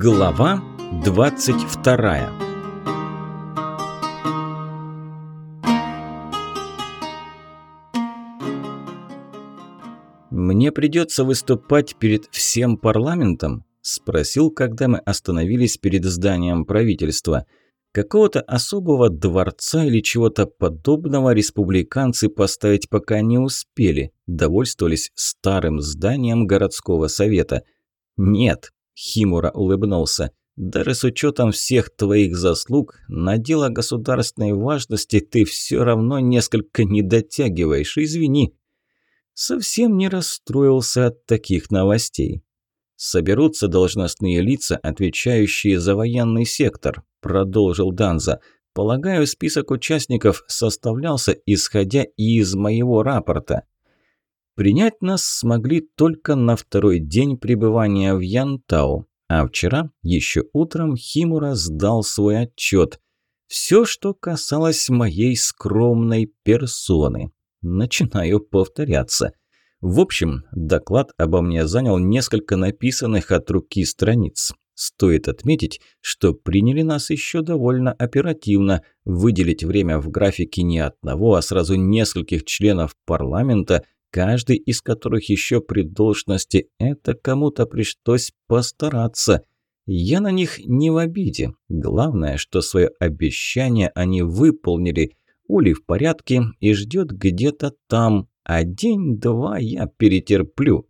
Глава 22 «Мне придется выступать перед всем парламентом?» – спросил, когда мы остановились перед зданием правительства. Какого-то особого дворца или чего-то подобного республиканцы поставить пока не успели, довольствовались старым зданием городского совета. «Нет, Химура улыбнулся. «Даже с учетом всех твоих заслуг, на дело государственной важности ты все равно несколько не дотягиваешь, извини». Совсем не расстроился от таких новостей. «Соберутся должностные лица, отвечающие за военный сектор», – продолжил Данза. «Полагаю, список участников составлялся, исходя и из моего рапорта». Принять нас смогли только на второй день пребывания в Янтау, а вчера, еще утром, Химура сдал свой отчет. Все, что касалось моей скромной персоны. Начинаю повторяться. В общем, доклад обо мне занял несколько написанных от руки страниц. Стоит отметить, что приняли нас еще довольно оперативно. Выделить время в графике не одного, а сразу нескольких членов парламента – каждый из которых еще при должности, это кому-то пришлось постараться. Я на них не в обиде. Главное, что свое обещание они выполнили. Ули в порядке и ждет где-то там, а день-два я перетерплю.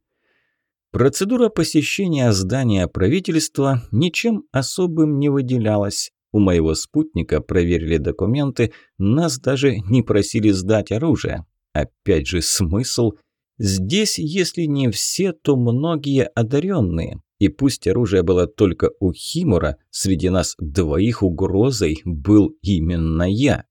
Процедура посещения здания правительства ничем особым не выделялась. У моего спутника проверили документы, нас даже не просили сдать оружие. Опять же, смысл? Здесь, если не все, то многие одаренные. И пусть оружие было только у Химура, среди нас двоих угрозой был именно я.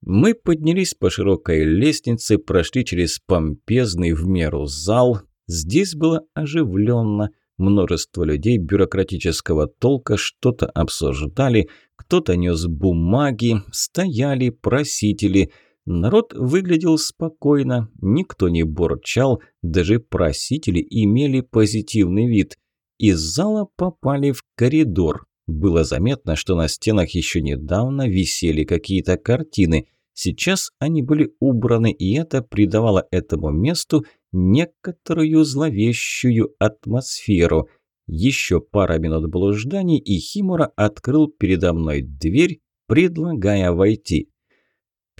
Мы поднялись по широкой лестнице, прошли через помпезный в меру зал. Здесь было оживленно. Множество людей бюрократического толка что-то обсуждали, кто-то нес бумаги, стояли просители – Народ выглядел спокойно, никто не борчал, даже просители имели позитивный вид. Из зала попали в коридор. Было заметно, что на стенах еще недавно висели какие-то картины. Сейчас они были убраны, и это придавало этому месту некоторую зловещую атмосферу. Еще пара минут блужданий, и Химура открыл передо мной дверь, предлагая войти.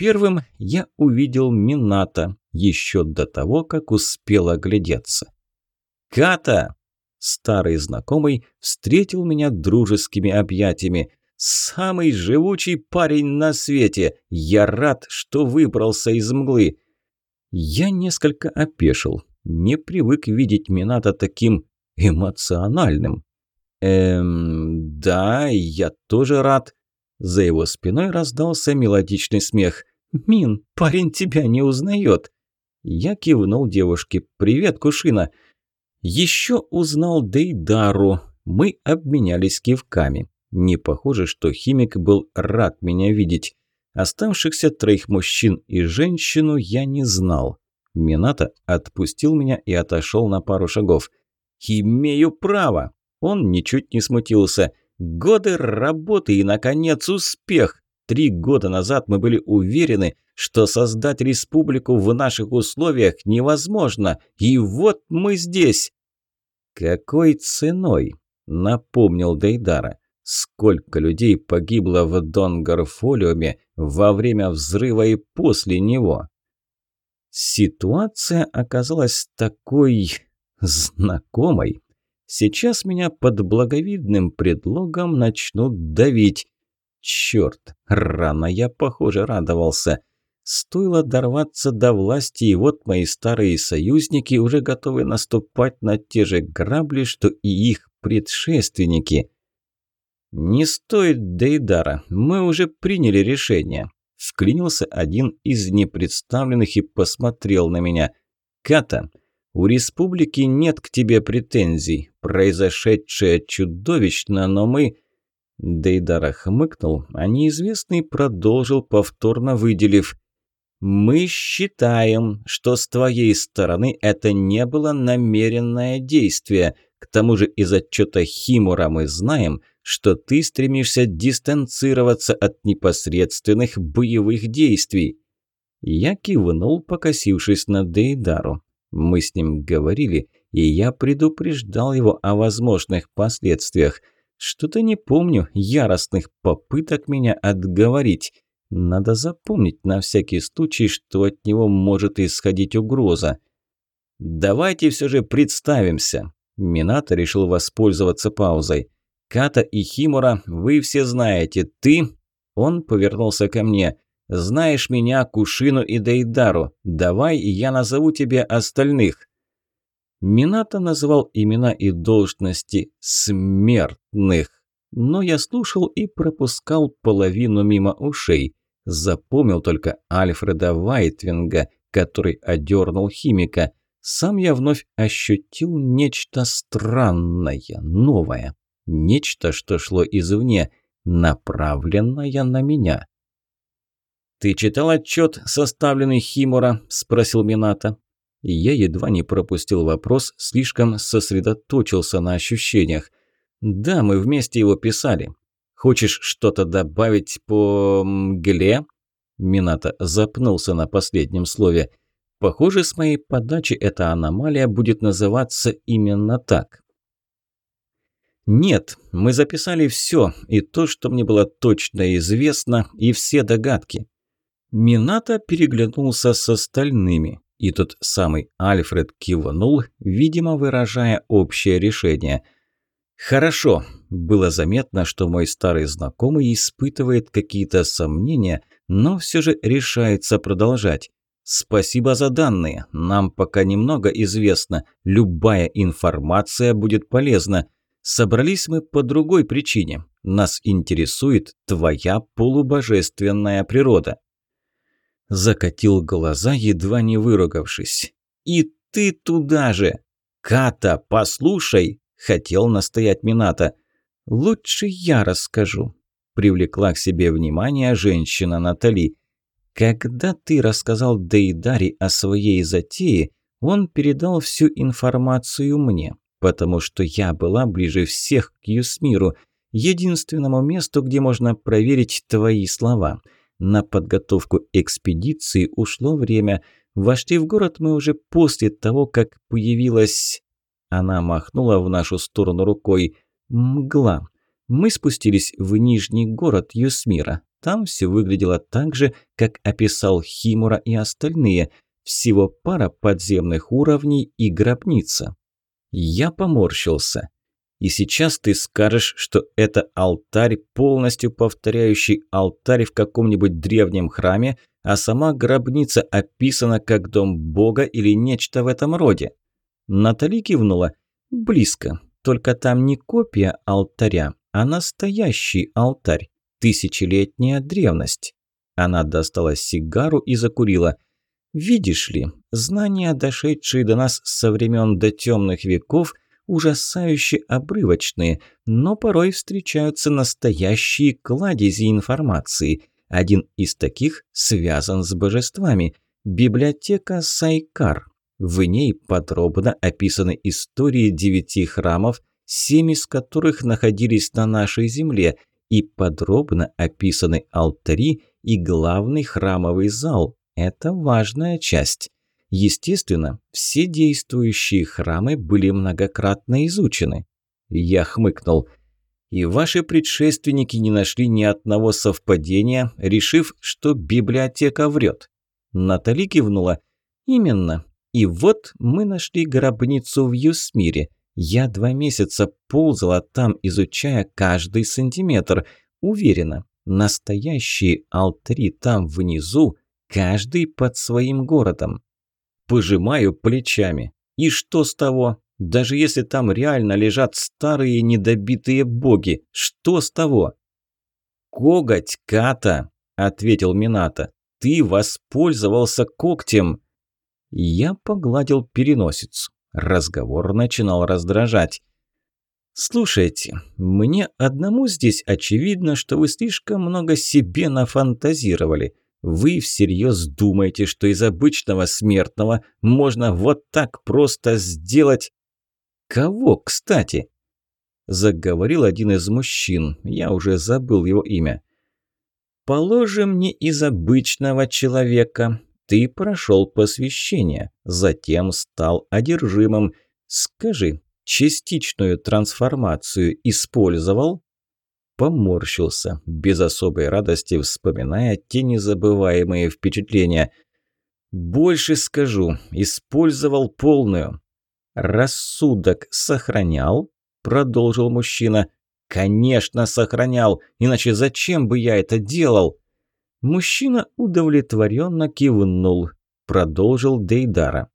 Первым я увидел Мината еще до того, как успел оглядеться. «Ката!» Старый знакомый встретил меня дружескими объятиями. «Самый живучий парень на свете! Я рад, что выбрался из мглы!» Я несколько опешил. Не привык видеть Мината таким эмоциональным. «Эм, да, я тоже рад», за его спиной раздался мелодичный смех. «Мин, парень тебя не узнает!» Я кивнул девушке. «Привет, Кушина!» Еще узнал Дейдару. Мы обменялись кивками. Не похоже, что химик был рад меня видеть. Оставшихся троих мужчин и женщину я не знал. Мината отпустил меня и отошел на пару шагов. «Имею право!» Он ничуть не смутился. Годы работы и, наконец, успех. Три года назад мы были уверены, что создать республику в наших условиях невозможно. И вот мы здесь. Какой ценой? Напомнил Дейдара. Сколько людей погибло в Донгарфолиуме во время взрыва и после него? Ситуация оказалась такой знакомой. Сейчас меня под благовидным предлогом начнут давить. Черт, рано я, похоже, радовался. Стоило дорваться до власти, и вот мои старые союзники уже готовы наступать на те же грабли, что и их предшественники. «Не стоит Дейдара, мы уже приняли решение», – вклинился один из непредставленных и посмотрел на меня. «Ката, у республики нет к тебе претензий. Произошедшее чудовищно, но мы...» Дейдара хмыкнул, а неизвестный продолжил, повторно выделив. «Мы считаем, что с твоей стороны это не было намеренное действие. К тому же из отчета Химура мы знаем, что ты стремишься дистанцироваться от непосредственных боевых действий. Я кивнул, покосившись на Дейдару. Мы с ним говорили, и я предупреждал его о возможных последствиях. Что-то не помню яростных попыток меня отговорить. Надо запомнить на всякий случай, что от него может исходить угроза. «Давайте все же представимся». Минато решил воспользоваться паузой. «Ката и Химура, вы все знаете. Ты...» Он повернулся ко мне. Знаешь меня, Кушину и Дейдару. Давай я назову тебе остальных». Минато назвал имена и должности смертных, но я слушал и пропускал половину мимо ушей. Запомнил только Альфреда Вайтвинга, который одернул химика. Сам я вновь ощутил нечто странное, новое. Нечто, что шло извне, направленное на меня. «Ты читал отчет, составленный Химура?» – спросил Мината. Я едва не пропустил вопрос, слишком сосредоточился на ощущениях. «Да, мы вместе его писали. Хочешь что-то добавить по мгле?» Мината запнулся на последнем слове. «Похоже, с моей подачи эта аномалия будет называться именно так». «Нет, мы записали все, и то, что мне было точно известно, и все догадки. Минато переглянулся с остальными, и тот самый Альфред кивнул, видимо, выражая общее решение. «Хорошо». Было заметно, что мой старый знакомый испытывает какие-то сомнения, но все же решается продолжать. «Спасибо за данные. Нам пока немного известно. Любая информация будет полезна. Собрались мы по другой причине. Нас интересует твоя полубожественная природа» закатил глаза, едва не выругавшись. «И ты туда же! Ката, послушай!» – хотел настоять Мината. «Лучше я расскажу», – привлекла к себе внимание женщина Натали. «Когда ты рассказал Дейдари о своей затее, он передал всю информацию мне, потому что я была ближе всех к Юсмиру, единственному месту, где можно проверить твои слова». На подготовку экспедиции ушло время. Вошли в город мы уже после того, как появилась... Она махнула в нашу сторону рукой. Мгла. Мы спустились в Нижний город Юсмира. Там все выглядело так же, как описал Химура и остальные. Всего пара подземных уровней и гробница. Я поморщился. И сейчас ты скажешь, что это алтарь, полностью повторяющий алтарь в каком-нибудь древнем храме, а сама гробница описана как дом бога или нечто в этом роде. Натали кивнула. Близко. Только там не копия алтаря, а настоящий алтарь. Тысячелетняя древность. Она достала сигару и закурила. Видишь ли, знания, дошедшие до нас со времен до темных веков, ужасающе обрывочные, но порой встречаются настоящие кладези информации. Один из таких связан с божествами – библиотека Сайкар. В ней подробно описаны истории девяти храмов, семь из которых находились на нашей земле, и подробно описаны алтари и главный храмовый зал. Это важная часть. Естественно, все действующие храмы были многократно изучены. Я хмыкнул. И ваши предшественники не нашли ни одного совпадения, решив, что библиотека врет. Натали кивнула. Именно. И вот мы нашли гробницу в Юсмире. Я два месяца ползала там, изучая каждый сантиметр. Уверена, настоящие алтари там внизу, каждый под своим городом. Пожимаю плечами. И что с того? Даже если там реально лежат старые недобитые боги, что с того? «Коготь, Ката!» – ответил Мината. «Ты воспользовался когтем!» Я погладил переносицу. Разговор начинал раздражать. «Слушайте, мне одному здесь очевидно, что вы слишком много себе нафантазировали. Вы всерьез думаете, что из обычного смертного можно вот так просто сделать... Кого, кстати?» Заговорил один из мужчин, я уже забыл его имя. «Положим, не из обычного человека. Ты прошел посвящение, затем стал одержимым. Скажи, частичную трансформацию использовал?» Поморщился, без особой радости вспоминая те незабываемые впечатления. «Больше скажу, использовал полную. Рассудок сохранял?» – продолжил мужчина. «Конечно, сохранял, иначе зачем бы я это делал?» Мужчина удовлетворенно кивнул, продолжил Дейдара.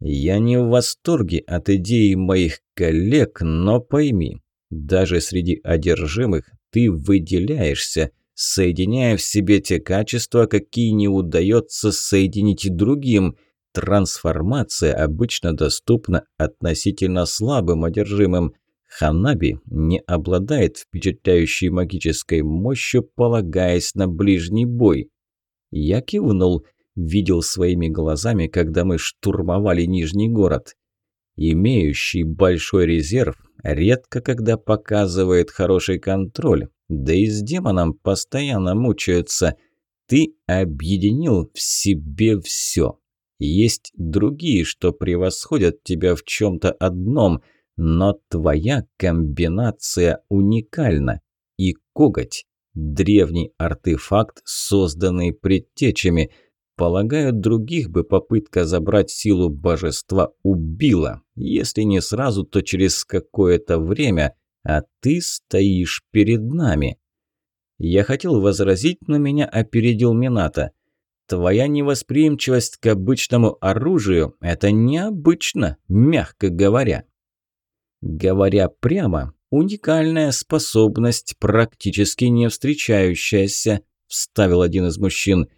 «Я не в восторге от идеи моих коллег, но пойми, даже среди одержимых ты выделяешься, соединяя в себе те качества, какие не удается соединить другим. Трансформация обычно доступна относительно слабым одержимым. Ханаби не обладает впечатляющей магической мощью, полагаясь на ближний бой. Я кивнул, видел своими глазами, когда мы штурмовали Нижний город. Имеющий большой резерв редко когда показывает хороший контроль, да и с демоном постоянно мучаются. Ты объединил в себе все. Есть другие, что превосходят тебя в чем-то одном, но твоя комбинация уникальна. И коготь – древний артефакт, созданный предтечами – Полагаю, других бы попытка забрать силу божества убила. Если не сразу, то через какое-то время, а ты стоишь перед нами. Я хотел возразить, но меня опередил Мината. Твоя невосприимчивость к обычному оружию – это необычно, мягко говоря. Говоря прямо, уникальная способность, практически не встречающаяся, вставил один из мужчин –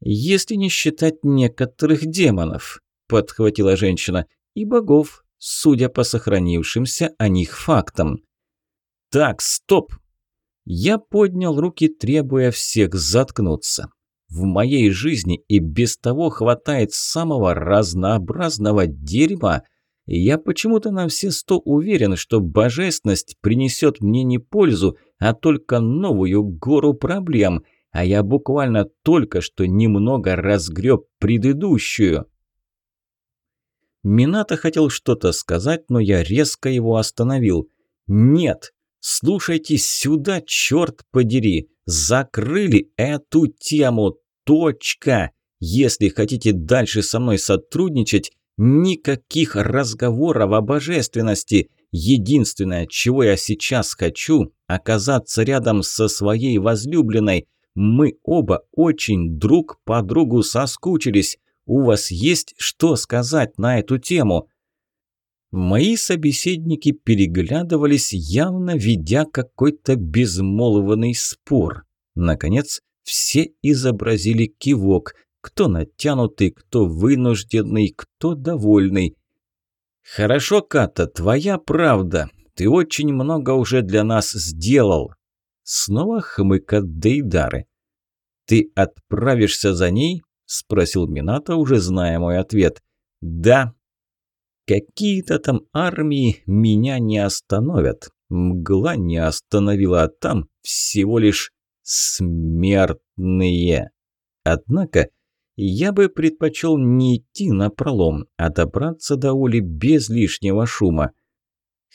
«Если не считать некоторых демонов», – подхватила женщина, – «и богов, судя по сохранившимся о них фактам». «Так, стоп!» Я поднял руки, требуя всех заткнуться. В моей жизни и без того хватает самого разнообразного дерьма. Я почему-то на все сто уверен, что божественность принесет мне не пользу, а только новую гору проблем – а я буквально только что немного разгреб предыдущую. Минато хотел что-то сказать, но я резко его остановил. «Нет! Слушайте сюда, черт подери! Закрыли эту тему! Точка! Если хотите дальше со мной сотрудничать, никаких разговоров о божественности!» Единственное, чего я сейчас хочу, оказаться рядом со своей возлюбленной, мы оба очень друг по другу соскучились. У вас есть что сказать на эту тему?» Мои собеседники переглядывались, явно ведя какой-то безмолвный спор. Наконец, все изобразили кивок. Кто натянутый, кто вынужденный, кто довольный. «Хорошо, Ката, твоя правда. Ты очень много уже для нас сделал. Снова хмыкат Дейдары. «Ты отправишься за ней?» – спросил Минато, уже зная мой ответ. «Да». «Какие-то там армии меня не остановят. Мгла не остановила, а там всего лишь смертные. Однако я бы предпочел не идти на пролом, а добраться до Оли без лишнего шума.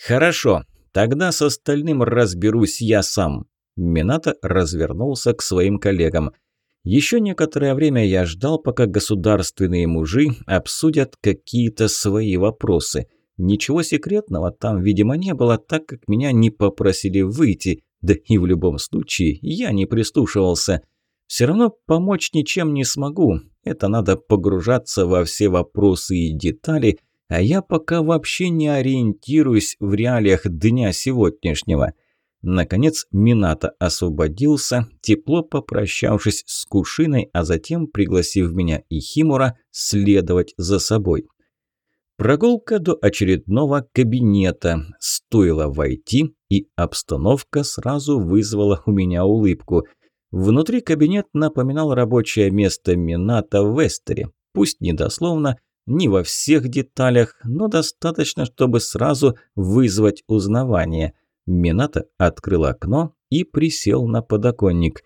Хорошо, тогда с остальным разберусь я сам. Минато развернулся к своим коллегам. Еще некоторое время я ждал, пока государственные мужи обсудят какие-то свои вопросы. Ничего секретного там, видимо, не было, так как меня не попросили выйти, да и в любом случае я не прислушивался. Все равно помочь ничем не смогу, это надо погружаться во все вопросы и детали, а я пока вообще не ориентируюсь в реалиях дня сегодняшнего. Наконец Минато освободился, тепло попрощавшись с Кушиной, а затем пригласив меня и Химура следовать за собой. Прогулка до очередного кабинета. Стоило войти, и обстановка сразу вызвала у меня улыбку. Внутри кабинет напоминал рабочее место Минато в Вестере. Пусть недословно, Не во всех деталях, но достаточно, чтобы сразу вызвать узнавание. Мината открыл окно и присел на подоконник.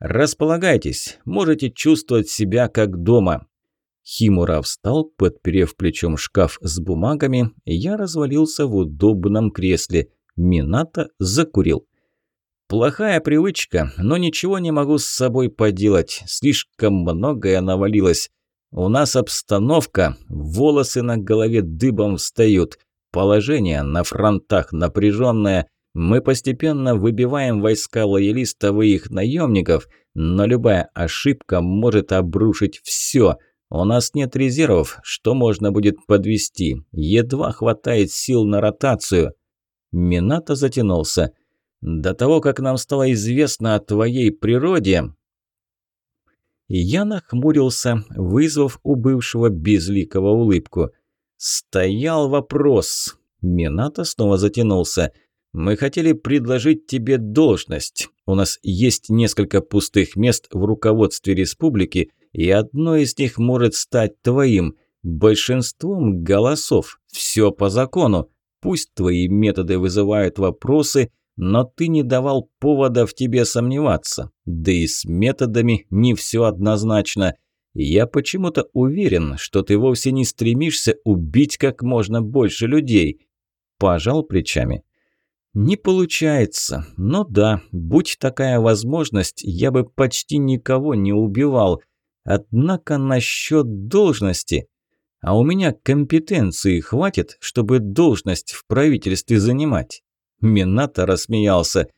«Располагайтесь, можете чувствовать себя как дома». Химура встал, подперев плечом шкаф с бумагами, я развалился в удобном кресле. Мината закурил. Плохая привычка, но ничего не могу с собой поделать. Слишком многое навалилось. У нас обстановка, волосы на голове дыбом встают. Положение на фронтах напряженное. Мы постепенно выбиваем войска лоялистов и их наемников, но любая ошибка может обрушить все. У нас нет резервов, что можно будет подвести. Едва хватает сил на ротацию. Минато затянулся. До того, как нам стало известно о твоей природе...» Я нахмурился, вызвав у бывшего безликого улыбку. «Стоял вопрос». Минато снова затянулся. «Мы хотели предложить тебе должность. У нас есть несколько пустых мест в руководстве республики, и одно из них может стать твоим. Большинством голосов. Все по закону. Пусть твои методы вызывают вопросы, но ты не давал повода в тебе сомневаться. Да и с методами не все однозначно. Я почему-то уверен, что ты вовсе не стремишься убить как можно больше людей. Пожал плечами. Не получается. Но да, будь такая возможность, я бы почти никого не убивал. Однако насчет должности... А у меня компетенции хватит, чтобы должность в правительстве занимать. Минато рассмеялся.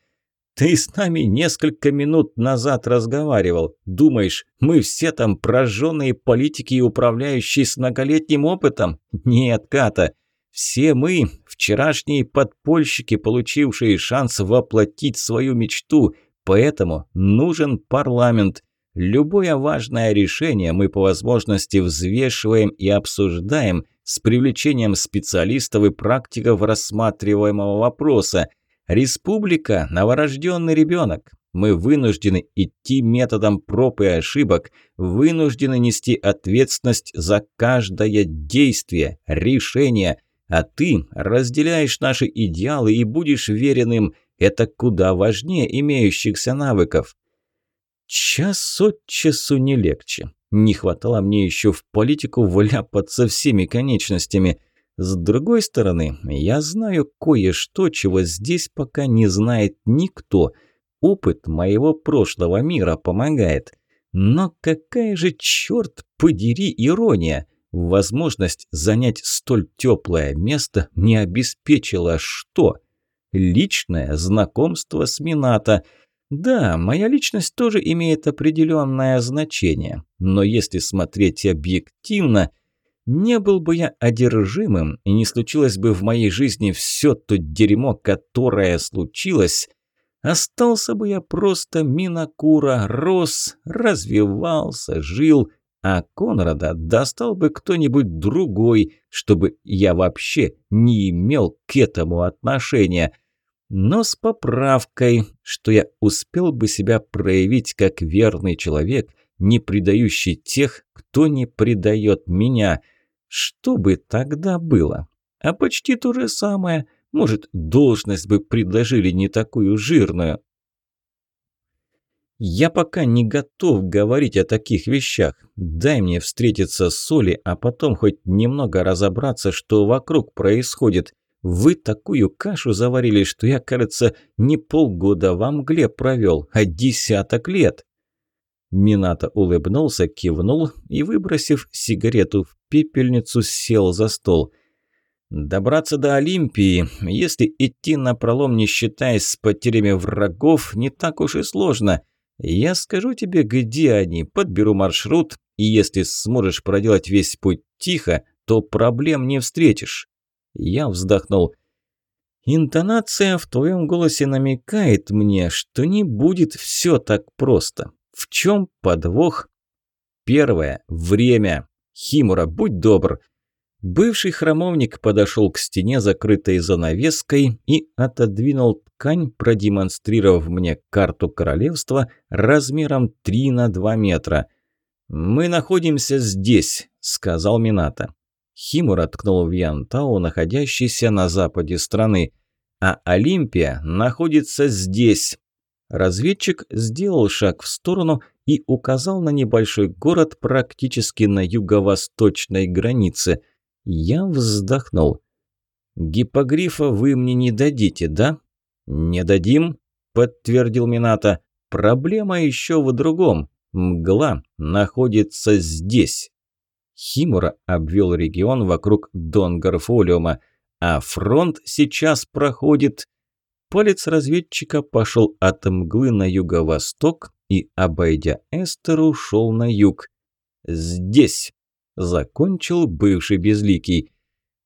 «Ты с нами несколько минут назад разговаривал. Думаешь, мы все там прожженные политики и управляющие с многолетним опытом? Нет, Ката. Все мы – вчерашние подпольщики, получившие шанс воплотить свою мечту. Поэтому нужен парламент. Любое важное решение мы по возможности взвешиваем и обсуждаем – с привлечением специалистов и практиков рассматриваемого вопроса. Республика – новорожденный ребенок. Мы вынуждены идти методом проб и ошибок, вынуждены нести ответственность за каждое действие, решение. А ты разделяешь наши идеалы и будешь верен им. Это куда важнее имеющихся навыков. Час от часу не легче. Не хватало мне еще в политику вляпаться всеми конечностями. С другой стороны, я знаю кое-что, чего здесь пока не знает никто. Опыт моего прошлого мира помогает. Но какая же, черт подери, ирония! Возможность занять столь теплое место не обеспечила что? Личное знакомство с Минато – да, моя личность тоже имеет определенное значение, но если смотреть объективно, не был бы я одержимым и не случилось бы в моей жизни все то дерьмо, которое случилось, остался бы я просто Минакура, рос, развивался, жил, а Конрада достал бы кто-нибудь другой, чтобы я вообще не имел к этому отношения – но с поправкой, что я успел бы себя проявить как верный человек, не предающий тех, кто не предает меня. Что бы тогда было? А почти то же самое. Может, должность бы предложили не такую жирную. Я пока не готов говорить о таких вещах. Дай мне встретиться с Соли, а потом хоть немного разобраться, что вокруг происходит. Вы такую кашу заварили, что я, кажется, не полгода во мгле провел, а десяток лет». Минато улыбнулся, кивнул и, выбросив сигарету в пепельницу, сел за стол. «Добраться до Олимпии, если идти на пролом, не считаясь с потерями врагов, не так уж и сложно. Я скажу тебе, где они, подберу маршрут, и если сможешь проделать весь путь тихо, то проблем не встретишь». Я вздохнул. «Интонация в твоем голосе намекает мне, что не будет все так просто. В чем подвох?» «Первое. Время. Химура, будь добр». Бывший храмовник подошел к стене, закрытой занавеской, и отодвинул ткань, продемонстрировав мне карту королевства размером 3 на 2 метра. «Мы находимся здесь», – сказал Мината. Химура ткнул в Янтау, находящийся на западе страны. «А Олимпия находится здесь». Разведчик сделал шаг в сторону и указал на небольшой город практически на юго-восточной границе. Я вздохнул. «Гипогрифа вы мне не дадите, да?» «Не дадим», – подтвердил Мината. «Проблема еще в другом. Мгла находится здесь». Химура обвел регион вокруг Донгарфолиума, а фронт сейчас проходит... Палец разведчика пошел от мглы на юго-восток и, обойдя Эстер, ушел на юг. «Здесь!» – закончил бывший безликий.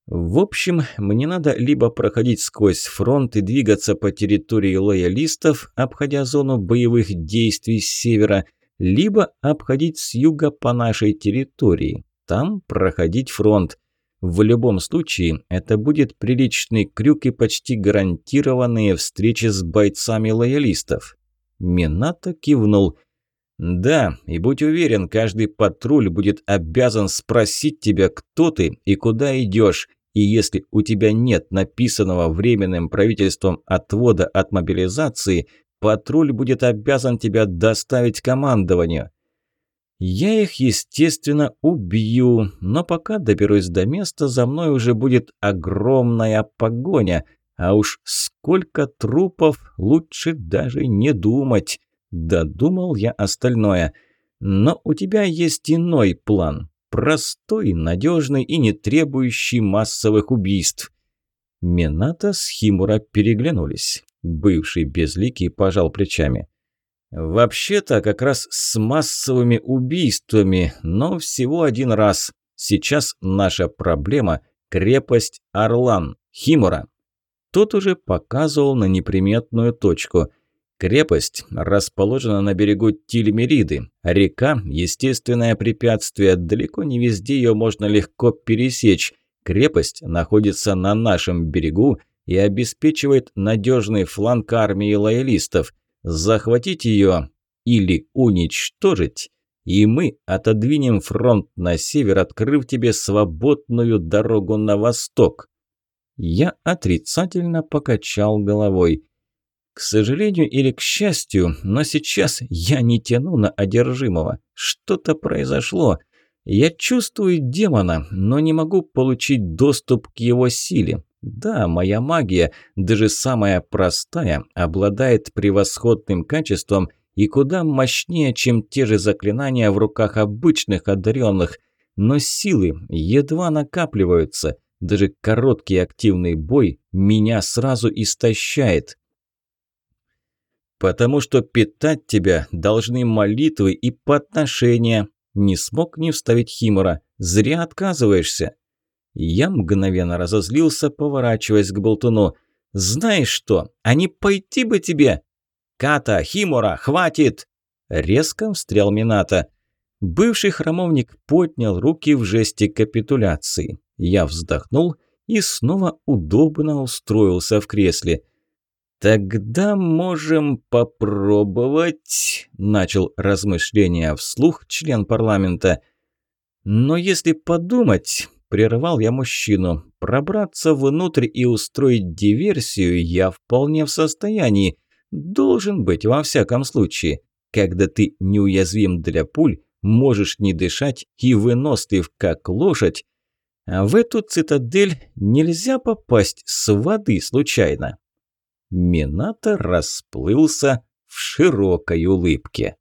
В общем, мне надо либо проходить сквозь фронт и двигаться по территории лоялистов, обходя зону боевых действий с севера, либо обходить с юга по нашей территории, там проходить фронт. В любом случае, это будет приличный крюк и почти гарантированные встречи с бойцами лоялистов. Минато кивнул. «Да, и будь уверен, каждый патруль будет обязан спросить тебя, кто ты и куда идешь, и если у тебя нет написанного временным правительством отвода от мобилизации, патруль будет обязан тебя доставить командованию. Я их, естественно, убью, но пока доберусь до места, за мной уже будет огромная погоня, а уж сколько трупов, лучше даже не думать. Додумал я остальное. Но у тебя есть иной план. Простой, надежный и не требующий массовых убийств. Мината с Химура переглянулись. Бывший безликий пожал плечами. «Вообще-то как раз с массовыми убийствами, но всего один раз. Сейчас наша проблема – крепость Орлан, Химура». Тот уже показывал на неприметную точку – Крепость расположена на берегу Тильмериды. Река – естественное препятствие, далеко не везде ее можно легко пересечь. Крепость находится на нашем берегу и обеспечивает надежный фланг армии лоялистов. Захватить ее или уничтожить, и мы отодвинем фронт на север, открыв тебе свободную дорогу на восток. Я отрицательно покачал головой. К сожалению или к счастью, но сейчас я не тяну на одержимого. Что-то произошло. Я чувствую демона, но не могу получить доступ к его силе. Да, моя магия, даже самая простая, обладает превосходным качеством и куда мощнее, чем те же заклинания в руках обычных одаренных. Но силы едва накапливаются. Даже короткий активный бой меня сразу истощает потому что питать тебя должны молитвы и подношения. Не смог не вставить Химора. Зря отказываешься. Я мгновенно разозлился, поворачиваясь к болтуну. «Знаешь что, а не пойти бы тебе?» «Ката, Химора, хватит!» Резко встрял Мината. Бывший храмовник поднял руки в жесте капитуляции. Я вздохнул и снова удобно устроился в кресле. «Тогда можем попробовать», – начал размышления вслух член парламента. «Но если подумать», – прервал я мужчину, – «пробраться внутрь и устроить диверсию я вполне в состоянии. Должен быть во всяком случае. Когда ты неуязвим для пуль, можешь не дышать и вынослив как лошадь, а в эту цитадель нельзя попасть с воды случайно». Минато расплылся в широкой улыбке.